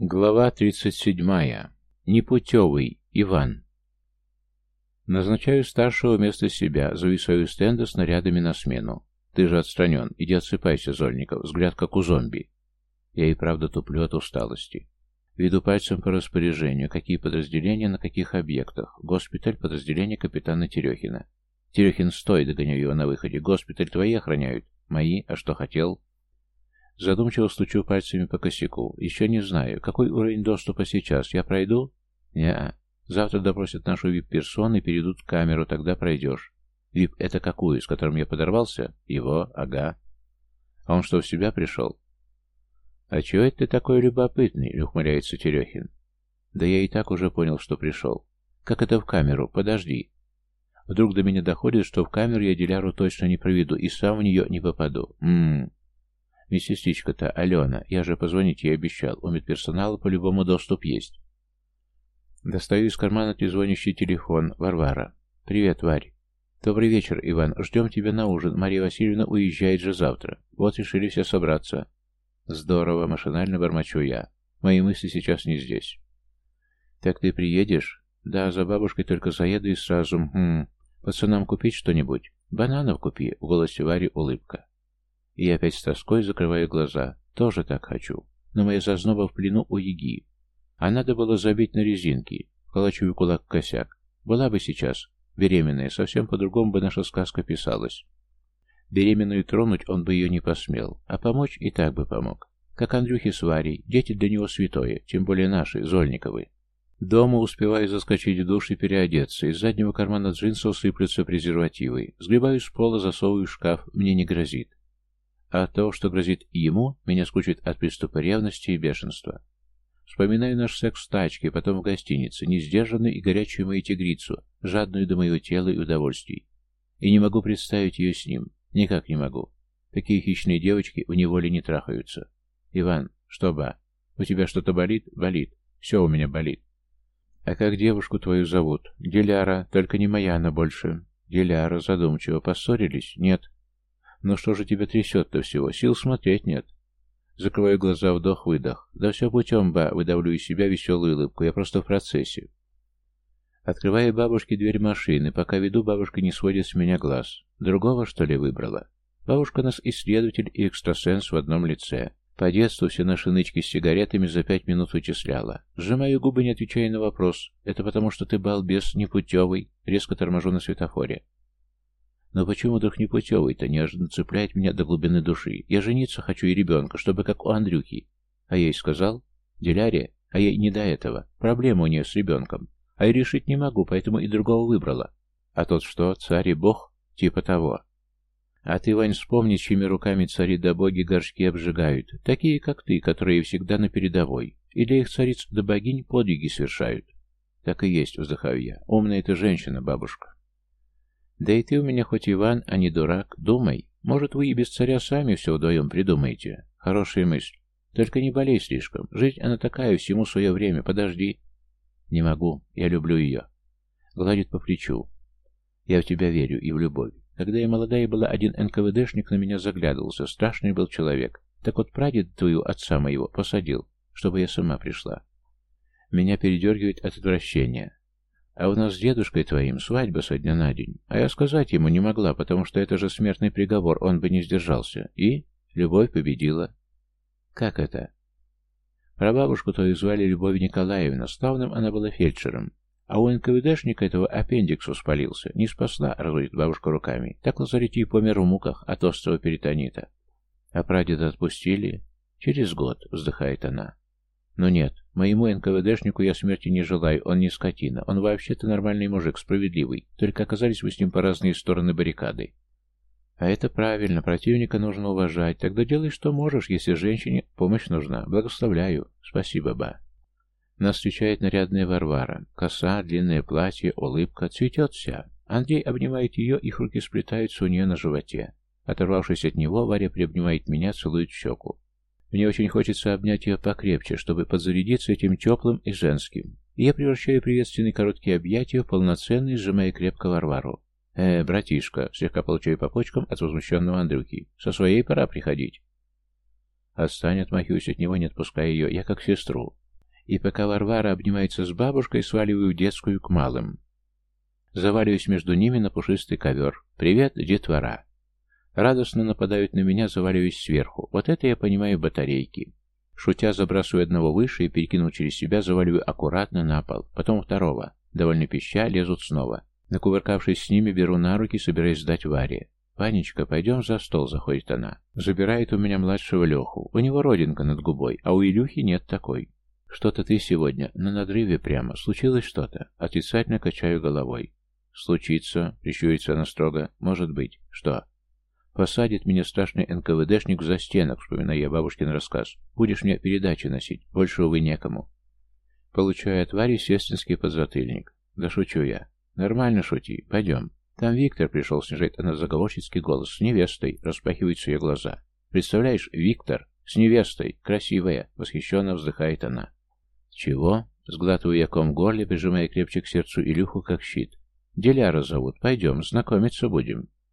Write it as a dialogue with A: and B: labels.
A: Глава 37. Непутевый. Иван. Назначаю старшего вместо себя, зависаю стенда с нарядами на смену. Ты же отстранен. Иди отсыпайся, Зольников. Взгляд как у зомби. Я и правда туплю от усталости. Веду пальцем по распоряжению, какие подразделения на каких объектах. Госпиталь, подразделение капитана Терехина. Терехин, стой, догоняю его на выходе. Госпиталь твои охраняют. Мои? А что хотел? Задумчиво стучу пальцами по косяку. Еще не знаю, какой уровень доступа сейчас. Я пройду? не Завтра допросят нашу вип-персону и перейдут в камеру, тогда пройдешь. Вип — это какую, с которым я подорвался? Его, ага. А он что, в себя пришел? А чего это ты такой любопытный? — ухмыляется Терехин. Да я и так уже понял, что пришел. Как это в камеру? Подожди. Вдруг до меня доходит, что в камеру я Диляру точно не проведу и сам в нее не попаду. Ммм, Медсестричка-то, Алена, я же позвонить ей обещал. У медперсонала по-любому доступ есть. Достаю из кармана трезвонящий телефон. Варвара. Привет, Варь. Добрый вечер, Иван. Ждем тебя на ужин. Мария Васильевна уезжает же завтра. Вот решили все собраться. Здорово, машинально бормочу я. Мои мысли сейчас не здесь. Так ты приедешь? Да, за бабушкой только заеду и сразу... Хм, пацанам купить что-нибудь? Бананов купи. В голосе Вари улыбка. И я опять с тоской закрываю глаза. Тоже так хочу. Но моя зазноба в плену у Яги. А надо было забить на резинки. Вколачиваю кулак в косяк. Была бы сейчас беременная, совсем по-другому бы наша сказка писалась. Беременную тронуть он бы ее не посмел, а помочь и так бы помог. Как Андрюхе с Варей, дети для него святое, тем более наши, Зольниковы. Дома успеваю заскочить в душ и переодеться. Из заднего кармана джинсов сыплются презервативы. Сгребаю с пола, засовываю в шкаф. Мне не грозит. А от того, что грозит ему, меня скучит от приступа ревности и бешенства. Вспоминаю наш секс в тачке, потом в гостинице, несдержанную и горячую мою тигрицу, жадную до моего тела и удовольствий. И не могу представить ее с ним. Никак не могу. Такие хищные девочки в неволе не трахаются. Иван, что, ба? У тебя что-то болит? Болит. Все у меня болит. А как девушку твою зовут? Диляра, только не моя она больше. Диляра, задумчиво. Поссорились? Нет. Но что же тебя трясет-то всего? Сил смотреть нет. Закрываю глаза, вдох-выдох. Да все путем, ба, выдавлю из себя веселую улыбку. Я просто в процессе. Открываю бабушке дверь машины. Пока веду, бабушка не сводит с меня глаз. Другого, что ли, выбрала? Бабушка нас исследователь и экстрасенс в одном лице. По детству все наши нычки с сигаретами за пять минут вычисляла. Сжимаю губы, не отвечая на вопрос. Это потому, что ты балбес непутевый. Резко торможу на светофоре. Но почему вдруг непутевый-то неожиданно цепляет меня до глубины души? Я жениться хочу и ребенка, чтобы как у Андрюхи. А я ей сказал, Дилярия, а ей не до этого. Проблема у нее с ребенком. А я решить не могу, поэтому и другого выбрала. А тот что, царь и бог? Типа того. А ты, Вань, вспомни, чьими руками цари да боги горшки обжигают. Такие, как ты, которые всегда на передовой. И для их цариц да богинь подвиги совершают. Так и есть, вздыхаю я. Умная ты женщина, бабушка. Да и ты у меня хоть Иван, а не дурак. Думай. Может, вы и без царя сами все вдвоем придумаете. Хорошая мысль. Только не болей слишком. Жить она такая, всему свое время. Подожди. Не могу. Я люблю ее. Гладит по плечу. Я в тебя верю и в любовь. Когда я молодая была, один НКВДшник на меня заглядывался. Страшный был человек. Так вот прадед твою, отца моего, посадил, чтобы я сама пришла. Меня передергивает от отвращения. А у нас с дедушкой твоим свадьба со дня на день. А я сказать ему не могла, потому что это же смертный приговор, он бы не сдержался. И любовь победила. Как это? Прабабушку твою звали Любовь Николаевна, славным она была фельдшером. А у НКВДшника этого аппендикс воспалился. Не спасла, разводит бабушка руками. Так лазарете и помер в муках от острого перитонита. А прадеда отпустили? Через год, вздыхает она. Но нет, моему НКВДшнику я смерти не желаю, он не скотина. Он вообще-то нормальный мужик, справедливый. Только оказались мы с ним по разные стороны баррикады. А это правильно, противника нужно уважать. Тогда делай, что можешь, если женщине помощь нужна. Благословляю. Спасибо, ба. Нас встречает нарядная Варвара. Коса, длинное платье, улыбка. Цветет вся. Андрей обнимает ее, их руки сплетаются у нее на животе. Оторвавшись от него, Варя приобнимает меня, целует в щеку. Мне очень хочется обнять ее покрепче, чтобы подзарядиться этим теплым и женским. И я превращаю приветственные короткие объятия в полноценные, сжимая крепко Варвару. «Э, братишка», — слегка получаю по почкам от возмущенного Андрюки, — «со своей пора приходить». Отстань, отмахиваюсь от него, не отпуская ее, я как сестру. И пока Варвара обнимается с бабушкой, сваливаю в детскую к малым. Заваливаюсь между ними на пушистый ковер. «Привет, детвора!» Радостно нападают на меня, заваливаясь сверху. Вот это я понимаю батарейки. Шутя, забрасываю одного выше и, перекинув через себя, заваливаю аккуратно на пол. Потом второго. Довольно пища, лезут снова. Накувыркавшись с ними, беру на руки, собираясь сдать Варе. «Панечка, пойдем за стол», — заходит она. Забирает у меня младшего Леху. У него родинка над губой, а у Илюхи нет такой. «Что-то ты сегодня на надрыве прямо. Случилось что-то?» Отрицательно качаю головой. «Случится», — прищурится она строго. «Может быть. Что?» Посадит меня страшный НКВДшник за стенок, вспоминая я бабушкин рассказ. Будешь мне передачи носить, больше, увы, некому. Получаю от Вари сестинский подзатыльник. Да шучу я. Нормально шути, пойдем. Там Виктор пришел, снижает она заговорческий голос. С невестой, распахиваются ее глаза. Представляешь, Виктор, с невестой, красивая, восхищенно вздыхает она. Чего? Сглатываю я ком горле, прижимая крепче к сердцу Илюху, как щит. Диляра зовут, пойдем, знакомиться будем.